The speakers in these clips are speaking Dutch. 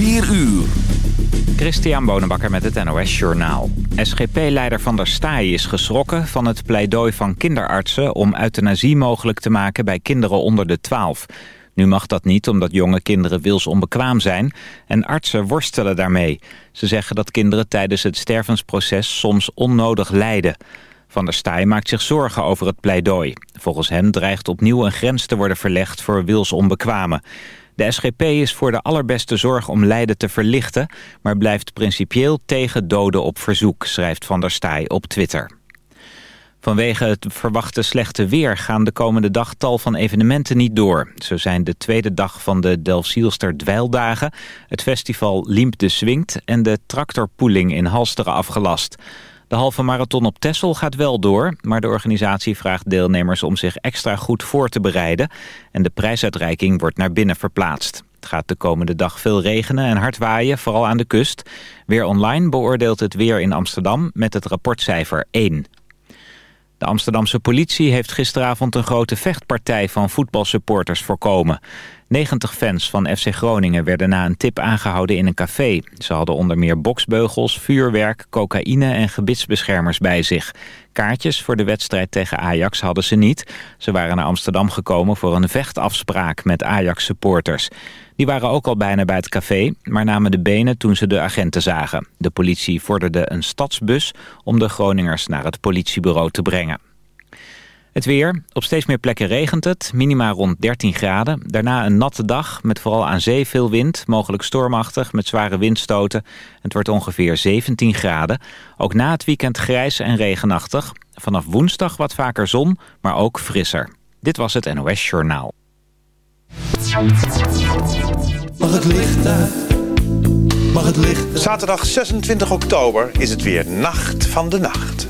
4 uur. Christian Bonenbakker met het NOS Journaal. SGP-leider Van der Staaij is geschrokken van het pleidooi van kinderartsen... om euthanasie mogelijk te maken bij kinderen onder de 12. Nu mag dat niet omdat jonge kinderen wilsonbekwaam zijn... en artsen worstelen daarmee. Ze zeggen dat kinderen tijdens het stervensproces soms onnodig lijden. Van der Staaij maakt zich zorgen over het pleidooi. Volgens hem dreigt opnieuw een grens te worden verlegd voor wilsonbekwamen. De SGP is voor de allerbeste zorg om lijden te verlichten... maar blijft principieel tegen doden op verzoek, schrijft Van der Staaij op Twitter. Vanwege het verwachte slechte weer gaan de komende dag tal van evenementen niet door. Zo zijn de tweede dag van de Delfzielster Dweildagen, het festival Liemp de Swingt en de tractorpoeling in Halsteren afgelast. De halve marathon op Tessel gaat wel door, maar de organisatie vraagt deelnemers om zich extra goed voor te bereiden en de prijsuitreiking wordt naar binnen verplaatst. Het gaat de komende dag veel regenen en hard waaien, vooral aan de kust. Weer online beoordeelt het weer in Amsterdam met het rapportcijfer 1. De Amsterdamse politie heeft gisteravond een grote vechtpartij van voetbalsupporters voorkomen. 90 fans van FC Groningen werden na een tip aangehouden in een café. Ze hadden onder meer boksbeugels, vuurwerk, cocaïne en gebitsbeschermers bij zich. Kaartjes voor de wedstrijd tegen Ajax hadden ze niet. Ze waren naar Amsterdam gekomen voor een vechtafspraak met Ajax-supporters. Die waren ook al bijna bij het café, maar namen de benen toen ze de agenten zagen. De politie vorderde een stadsbus om de Groningers naar het politiebureau te brengen. Het weer. Op steeds meer plekken regent het. Minima rond 13 graden. Daarna een natte dag met vooral aan zee veel wind. Mogelijk stormachtig met zware windstoten. Het wordt ongeveer 17 graden. Ook na het weekend grijs en regenachtig. Vanaf woensdag wat vaker zon, maar ook frisser. Dit was het NOS Journaal. Mag het licht uit? Mag het licht Zaterdag 26 oktober is het weer Nacht van de Nacht.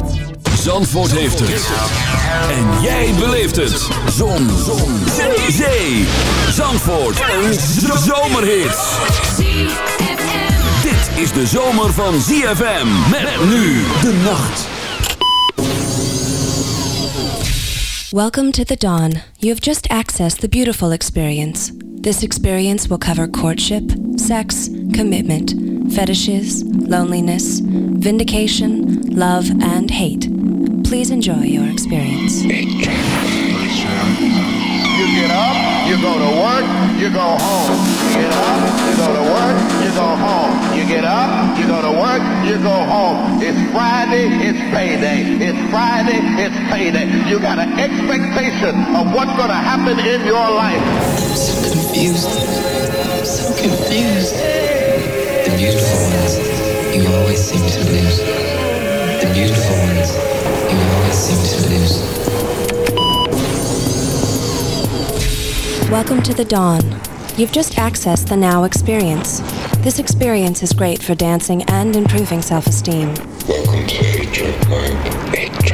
Zandvoort heeft het. En jij beleeft het. Zon. Zon. Zee. Zee. Zandvoort. Een zomerhit. Dit is de zomer van ZFM. Met nu de nacht. Welcome to the dawn. You have just accessed the beautiful experience. This experience will cover courtship, sex, commitment, fetishes, loneliness, vindication, love, and hate. Please enjoy your experience. You get up, you go to work, you go home. You get up, you go to work, you go home. You get up, you go to work, you go home. It's Friday, it's payday. It's Friday, it's payday. You got an expectation of what's going to happen in your life. so confused. So confused. The beautiful ones, you always seem to lose. The beautiful ones, you always seem to lose. Welcome to the dawn. You've just accessed the now experience. This experience is great for dancing and improving self esteem. Welcome to 8 Track Mind. 8 Mind.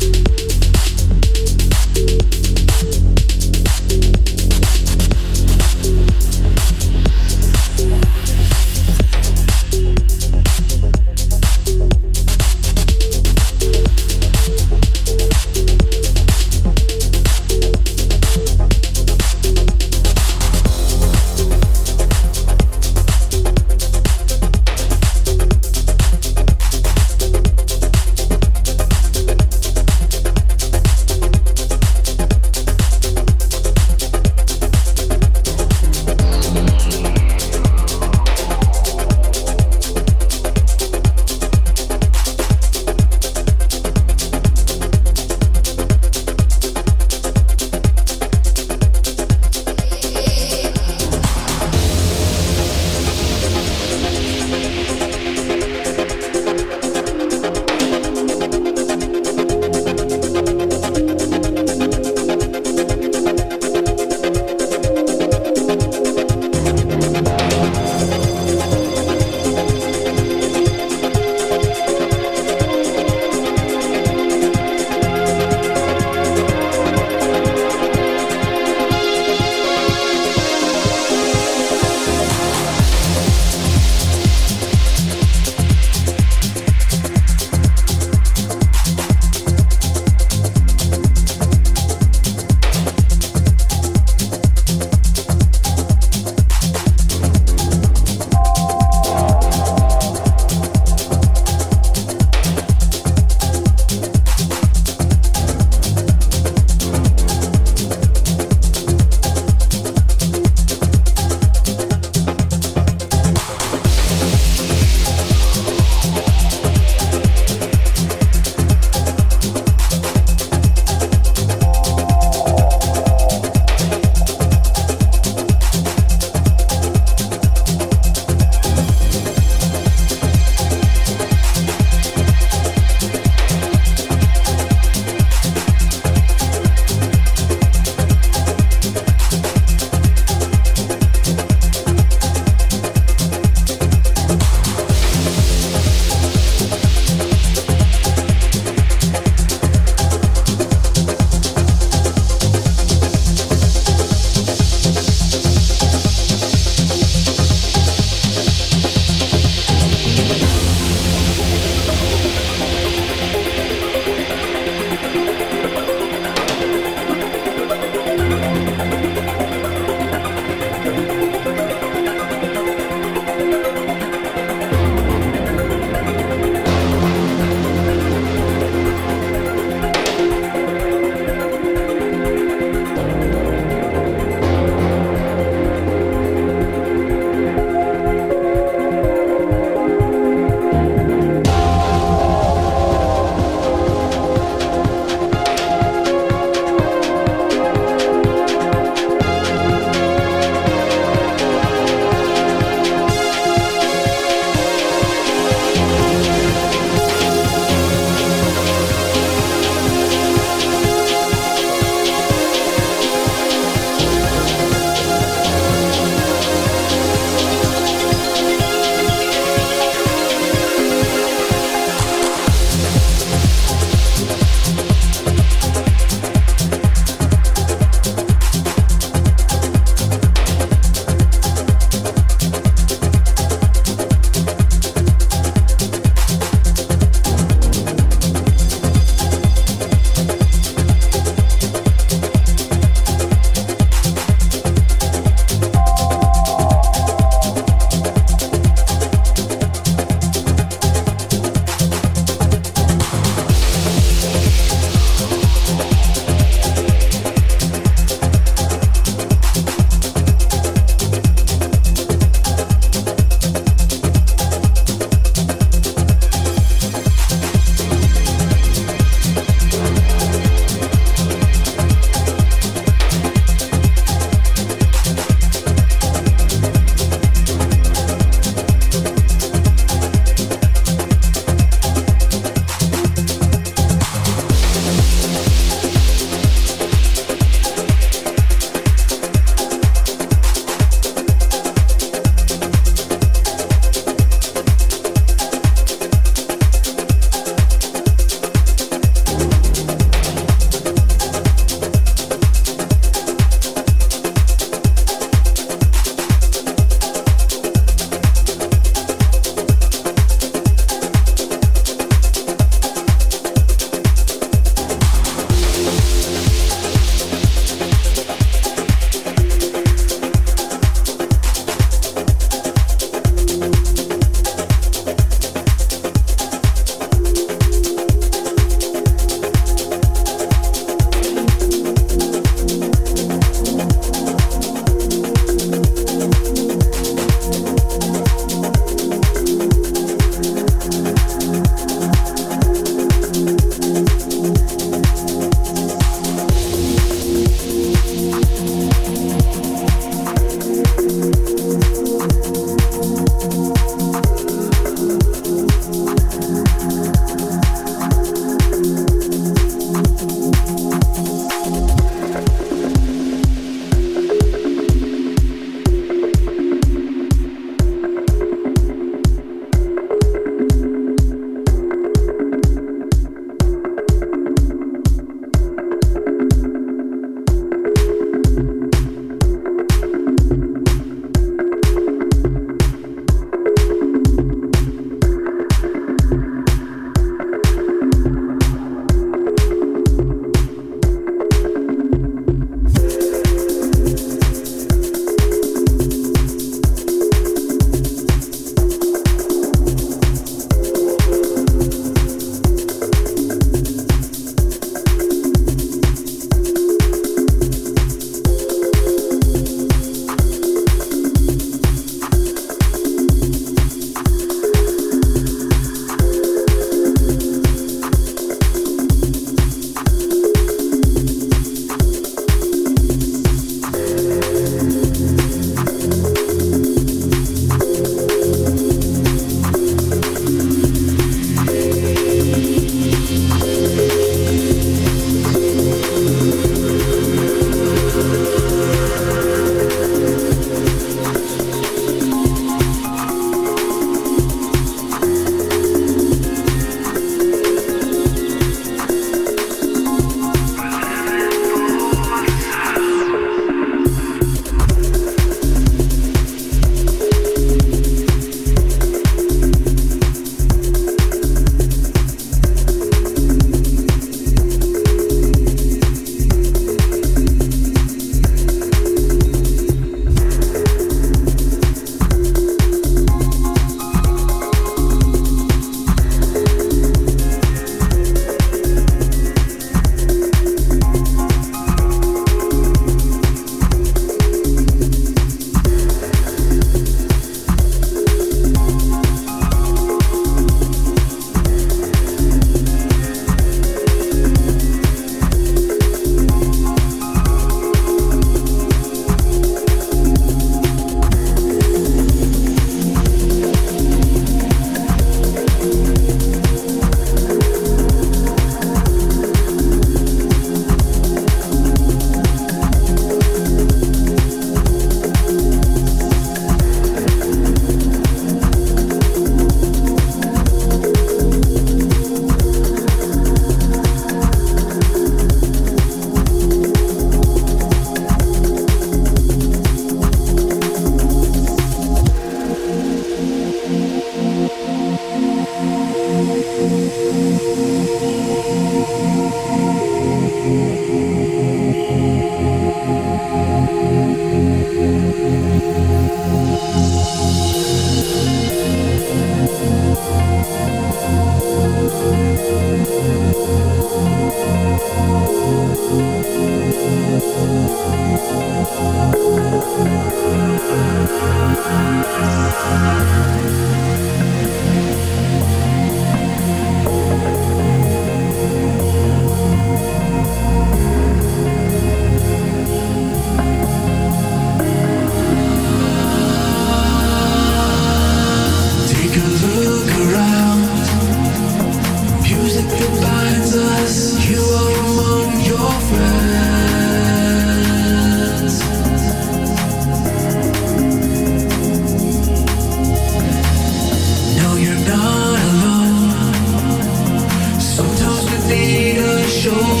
show.